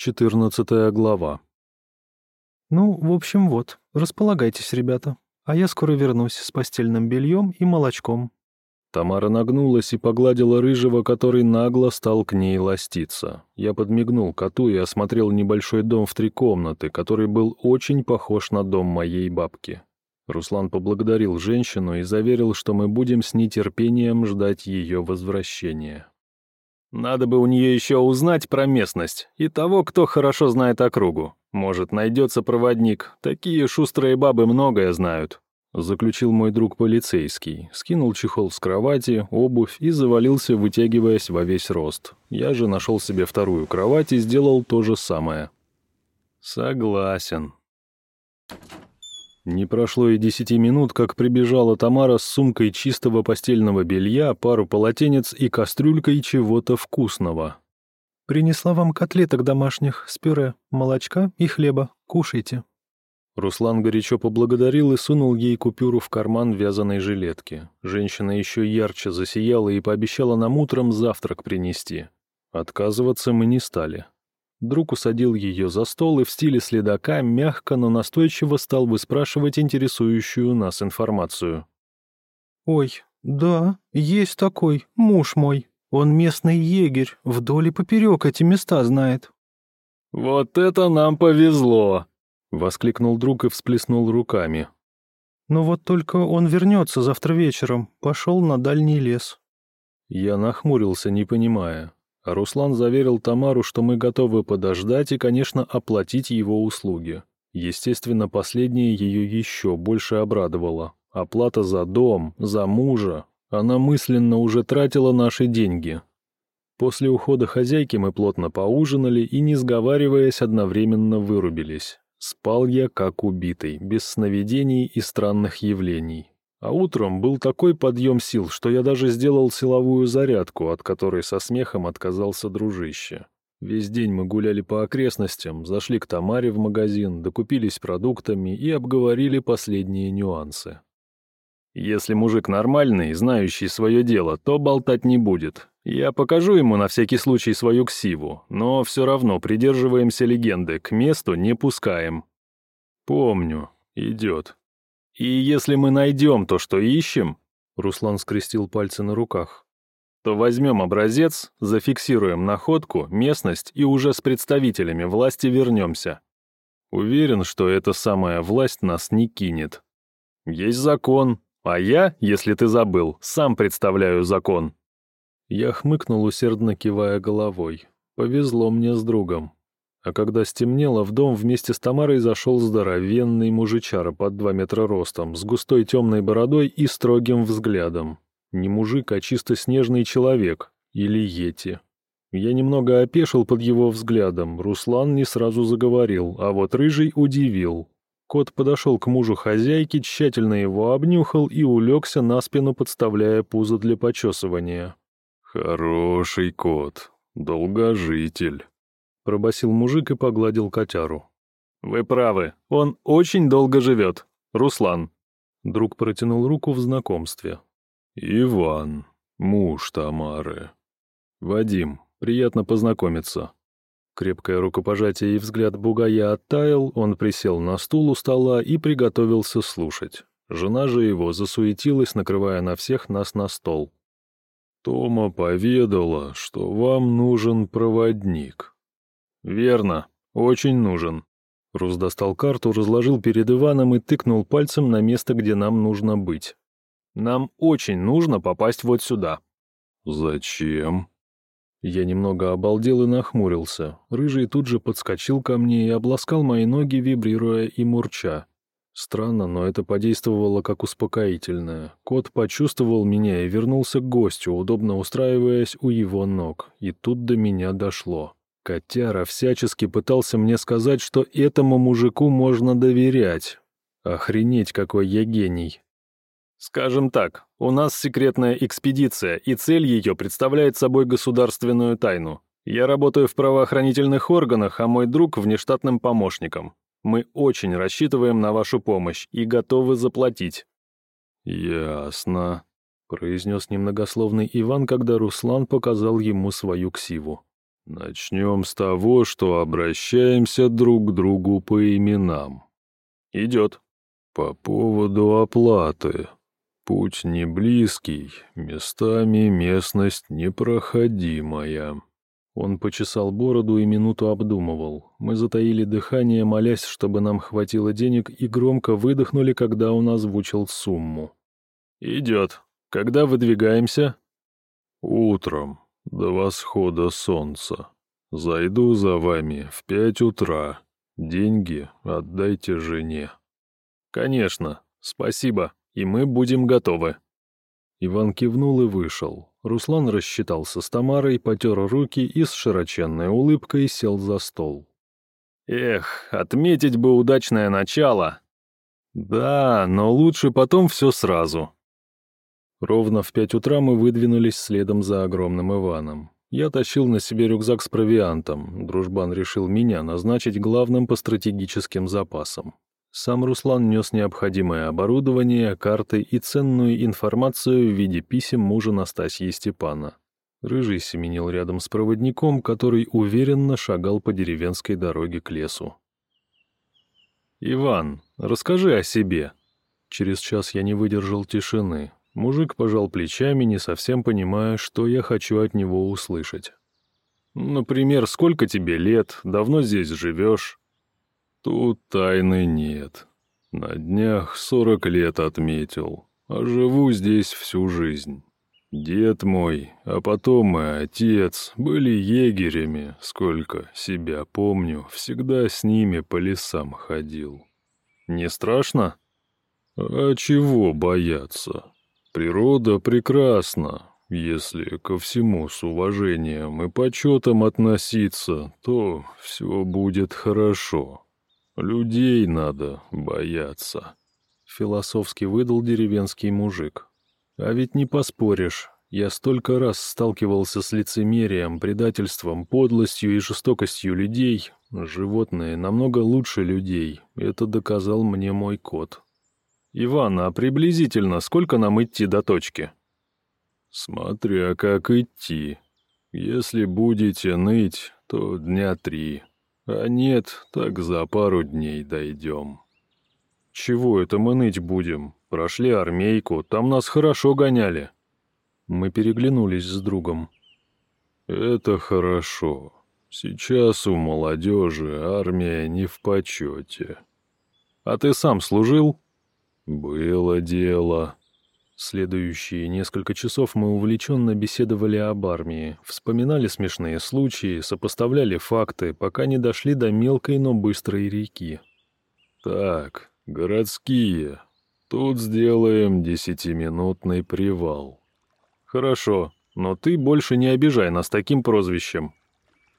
Четырнадцатая глава. «Ну, в общем, вот, располагайтесь, ребята, а я скоро вернусь с постельным бельем и молочком». Тамара нагнулась и погладила рыжего, который нагло стал к ней ластиться. Я подмигнул коту и осмотрел небольшой дом в три комнаты, который был очень похож на дом моей бабки. Руслан поблагодарил женщину и заверил, что мы будем с нетерпением ждать ее возвращения. Надо бы у нее еще узнать про местность и того, кто хорошо знает округу. Может, найдется проводник. Такие шустрые бабы многое знают. Заключил мой друг полицейский, скинул чехол с кровати, обувь и завалился, вытягиваясь во весь рост. Я же нашел себе вторую кровать и сделал то же самое. Согласен. Не прошло и десяти минут, как прибежала Тамара с сумкой чистого постельного белья, пару полотенец и кастрюлькой чего-то вкусного. «Принесла вам котлеток домашних с пюре, молочка и хлеба. Кушайте». Руслан горячо поблагодарил и сунул ей купюру в карман вязаной жилетки. Женщина еще ярче засияла и пообещала нам утром завтрак принести. Отказываться мы не стали. Друг усадил ее за стол и в стиле следака мягко, но настойчиво стал выспрашивать интересующую нас информацию. «Ой, да, есть такой, муж мой. Он местный егерь, вдоль и поперек эти места знает». «Вот это нам повезло!» — воскликнул друг и всплеснул руками. «Но вот только он вернется завтра вечером, пошел на дальний лес». Я нахмурился, не понимая. Руслан заверил Тамару, что мы готовы подождать и, конечно, оплатить его услуги. Естественно, последнее ее еще больше обрадовало. Оплата за дом, за мужа. Она мысленно уже тратила наши деньги. После ухода хозяйки мы плотно поужинали и, не сговариваясь, одновременно вырубились. Спал я как убитый, без сновидений и странных явлений. А утром был такой подъем сил, что я даже сделал силовую зарядку, от которой со смехом отказался дружище. Весь день мы гуляли по окрестностям, зашли к Тамаре в магазин, докупились продуктами и обговорили последние нюансы. Если мужик нормальный, знающий свое дело, то болтать не будет. Я покажу ему на всякий случай свою ксиву, но все равно придерживаемся легенды, к месту не пускаем. Помню, идет. И если мы найдем то, что ищем, Руслан скрестил пальцы на руках, то возьмем образец, зафиксируем находку, местность и уже с представителями власти вернемся. Уверен, что эта самая власть нас не кинет. Есть закон, а я, если ты забыл, сам представляю закон. Я хмыкнул, усердно кивая головой. Повезло мне с другом. А когда стемнело, в дом вместе с Тамарой зашел здоровенный мужичара под два метра ростом, с густой темной бородой и строгим взглядом. Не мужик, а чисто снежный человек. Или йети. Я немного опешил под его взглядом. Руслан не сразу заговорил, а вот Рыжий удивил. Кот подошел к мужу хозяйки, тщательно его обнюхал и улегся на спину, подставляя пузо для почесывания. «Хороший кот, долгожитель», пробасил мужик и погладил котяру. «Вы правы, он очень долго живет. Руслан». Друг протянул руку в знакомстве. «Иван, муж Тамары. Вадим, приятно познакомиться». Крепкое рукопожатие и взгляд бугая оттаял, он присел на стул у стола и приготовился слушать. Жена же его засуетилась, накрывая на всех нас на стол. «Тома поведала, что вам нужен проводник», «Верно. Очень нужен». Рус достал карту, разложил перед Иваном и тыкнул пальцем на место, где нам нужно быть. «Нам очень нужно попасть вот сюда». «Зачем?» Я немного обалдел и нахмурился. Рыжий тут же подскочил ко мне и обласкал мои ноги, вибрируя и мурча. Странно, но это подействовало как успокоительное. Кот почувствовал меня и вернулся к гостю, удобно устраиваясь у его ног. И тут до меня дошло. Котяра всячески пытался мне сказать, что этому мужику можно доверять. Охренеть, какой я гений. Скажем так, у нас секретная экспедиция, и цель ее представляет собой государственную тайну. Я работаю в правоохранительных органах, а мой друг — внештатным помощником. Мы очень рассчитываем на вашу помощь и готовы заплатить». «Ясно», — произнес немногословный Иван, когда Руслан показал ему свою ксиву. Начнем с того, что обращаемся друг к другу по именам. Идет. По поводу оплаты. Путь не близкий, местами местность непроходимая. Он почесал бороду и минуту обдумывал. Мы затаили дыхание, молясь, чтобы нам хватило денег, и громко выдохнули, когда он озвучил сумму. «Идет. Когда выдвигаемся?» «Утром, до восхода солнца. Зайду за вами в пять утра. Деньги отдайте жене». «Конечно. Спасибо. И мы будем готовы». Иван кивнул и вышел. Руслан рассчитался с Тамарой, потер руки и с широченной улыбкой сел за стол. «Эх, отметить бы удачное начало!» «Да, но лучше потом все сразу». Ровно в пять утра мы выдвинулись следом за огромным Иваном. Я тащил на себе рюкзак с провиантом. Дружбан решил меня назначить главным по стратегическим запасам. Сам Руслан нес необходимое оборудование, карты и ценную информацию в виде писем мужа Настасьи Степана. Рыжий семенил рядом с проводником, который уверенно шагал по деревенской дороге к лесу. «Иван, расскажи о себе». Через час я не выдержал тишины. Мужик пожал плечами, не совсем понимая, что я хочу от него услышать. «Например, сколько тебе лет, давно здесь живешь?» «Тут тайны нет. На днях сорок лет отметил, а живу здесь всю жизнь. Дед мой, а потом и отец были егерями, сколько себя помню, всегда с ними по лесам ходил. Не страшно? А чего бояться? Природа прекрасна. Если ко всему с уважением и почетом относиться, то все будет хорошо. Людей надо бояться. Философски выдал деревенский мужик. А ведь не поспоришь. Я столько раз сталкивался с лицемерием, предательством, подлостью и жестокостью людей. Животные намного лучше людей. Это доказал мне мой кот. «Иван, а приблизительно сколько нам идти до точки?» «Смотря как идти. Если будете ныть, то дня три. А нет, так за пару дней дойдем». «Чего это мы ныть будем? Прошли армейку, там нас хорошо гоняли». Мы переглянулись с другом. «Это хорошо. Сейчас у молодежи армия не в почете». «А ты сам служил?» «Было дело». Следующие несколько часов мы увлеченно беседовали об армии, вспоминали смешные случаи, сопоставляли факты, пока не дошли до мелкой, но быстрой реки. «Так, городские. Тут сделаем десятиминутный привал». «Хорошо, но ты больше не обижай нас таким прозвищем».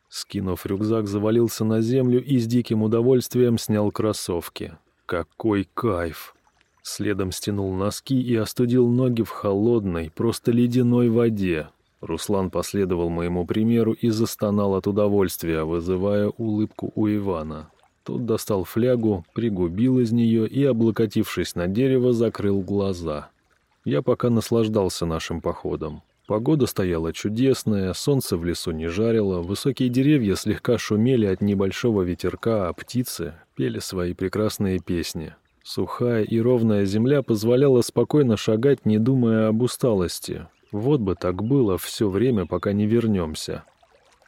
Скинув рюкзак, завалился на землю и с диким удовольствием снял кроссовки. «Какой кайф!» Следом стянул носки и остудил ноги в холодной, просто ледяной воде. Руслан последовал моему примеру и застонал от удовольствия, вызывая улыбку у Ивана. Тот достал флягу, пригубил из нее и, облокотившись на дерево, закрыл глаза. Я пока наслаждался нашим походом. Погода стояла чудесная, солнце в лесу не жарило, высокие деревья слегка шумели от небольшого ветерка, а птицы пели свои прекрасные песни. Сухая и ровная земля позволяла спокойно шагать, не думая об усталости. Вот бы так было все время, пока не вернемся.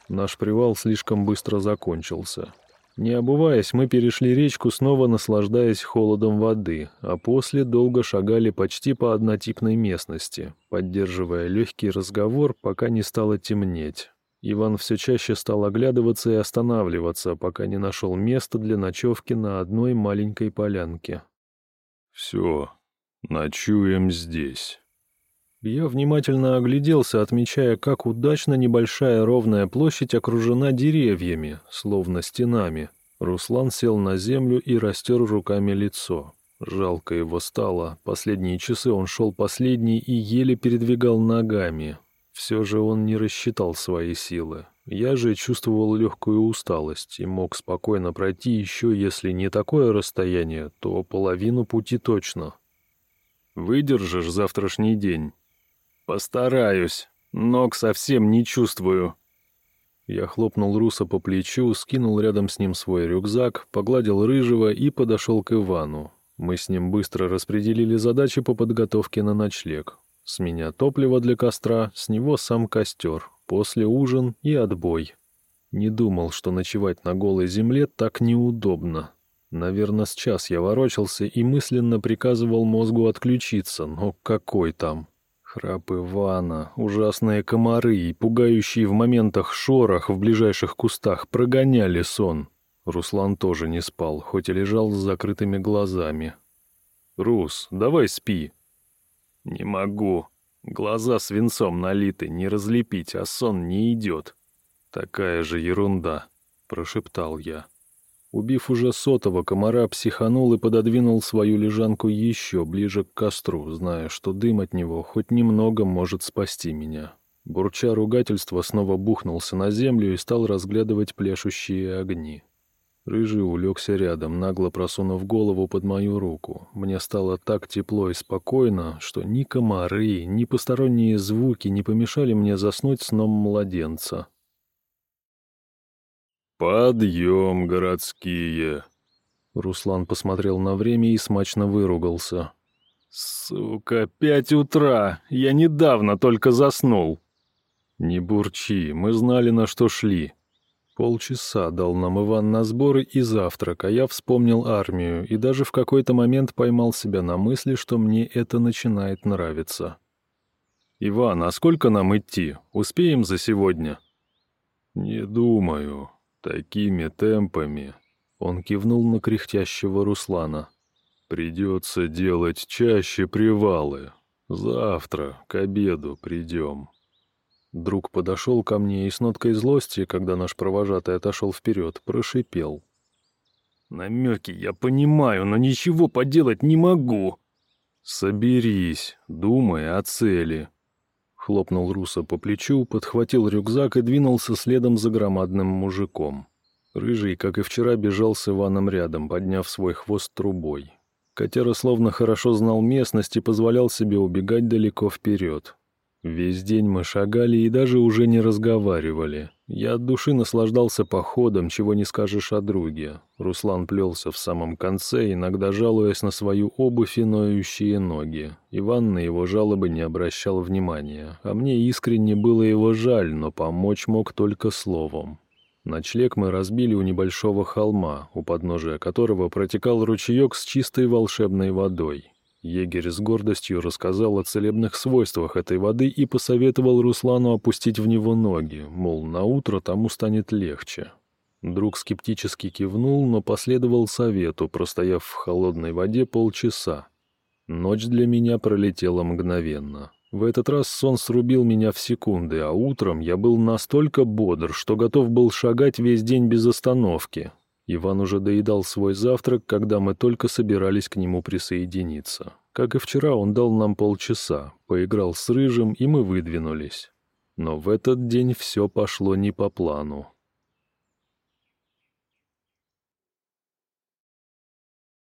Наш привал слишком быстро закончился. Не обуваясь, мы перешли речку, снова наслаждаясь холодом воды, а после долго шагали почти по однотипной местности, поддерживая легкий разговор, пока не стало темнеть. Иван все чаще стал оглядываться и останавливаться, пока не нашел места для ночевки на одной маленькой полянке. «Все, ночуем здесь». Я внимательно огляделся, отмечая, как удачно небольшая ровная площадь окружена деревьями, словно стенами. Руслан сел на землю и растер руками лицо. Жалко его стало. Последние часы он шел последний и еле передвигал ногами. Все же он не рассчитал свои силы. Я же чувствовал легкую усталость и мог спокойно пройти еще, если не такое расстояние, то половину пути точно. «Выдержишь завтрашний день?» «Постараюсь. Ног совсем не чувствую». Я хлопнул Руса по плечу, скинул рядом с ним свой рюкзак, погладил Рыжего и подошел к Ивану. Мы с ним быстро распределили задачи по подготовке на ночлег. С меня топливо для костра, с него сам костер, после ужин и отбой. Не думал, что ночевать на голой земле так неудобно. Наверное, с час я ворочался и мысленно приказывал мозгу отключиться, но какой там? Храп Ивана, ужасные комары и пугающие в моментах шорох в ближайших кустах прогоняли сон. Руслан тоже не спал, хоть и лежал с закрытыми глазами. «Рус, давай спи». «Не могу. Глаза свинцом налиты, не разлепить, а сон не идет». «Такая же ерунда», — прошептал я. Убив уже сотого, комара психанул и пододвинул свою лежанку еще ближе к костру, зная, что дым от него хоть немного может спасти меня. Бурча ругательства снова бухнулся на землю и стал разглядывать пляшущие огни. Рыжий улегся рядом, нагло просунув голову под мою руку. Мне стало так тепло и спокойно, что ни комары, ни посторонние звуки не помешали мне заснуть сном младенца. «Подъем, городские!» Руслан посмотрел на время и смачно выругался. «Сука, пять утра! Я недавно только заснул!» «Не бурчи, мы знали, на что шли». Полчаса дал нам Иван на сборы и завтрак, а я вспомнил армию и даже в какой-то момент поймал себя на мысли, что мне это начинает нравиться. «Иван, а сколько нам идти? Успеем за сегодня?» «Не думаю. Такими темпами, он кивнул на кряхтящего Руслана, придется делать чаще привалы. Завтра к обеду придем. Друг подошел ко мне и с ноткой злости, когда наш провожатый отошел вперед, прошипел. «Намеки я понимаю, но ничего поделать не могу». «Соберись, думай о цели. Хлопнул Руса по плечу, подхватил рюкзак и двинулся следом за громадным мужиком. Рыжий, как и вчера, бежал с Иваном рядом, подняв свой хвост трубой. Котяра словно хорошо знал местность и позволял себе убегать далеко вперед. Весь день мы шагали и даже уже не разговаривали. Я от души наслаждался походом, чего не скажешь о друге. Руслан плелся в самом конце, иногда жалуясь на свою обувь и ноющие ноги. Иван на его жалобы не обращал внимания, а мне искренне было его жаль, но помочь мог только словом. Ночлег мы разбили у небольшого холма, у подножия которого протекал ручеек с чистой волшебной водой. Егерь с гордостью рассказал о целебных свойствах этой воды и посоветовал Руслану опустить в него ноги, мол, на утро тому станет легче. Друг скептически кивнул, но последовал совету, простояв в холодной воде полчаса. Ночь для меня пролетела мгновенно. В этот раз сон срубил меня в секунды, а утром я был настолько бодр, что готов был шагать весь день без остановки, Иван уже доедал свой завтрак, когда мы только собирались к нему присоединиться. Как и вчера, он дал нам полчаса, поиграл с Рыжим, и мы выдвинулись. Но в этот день все пошло не по плану.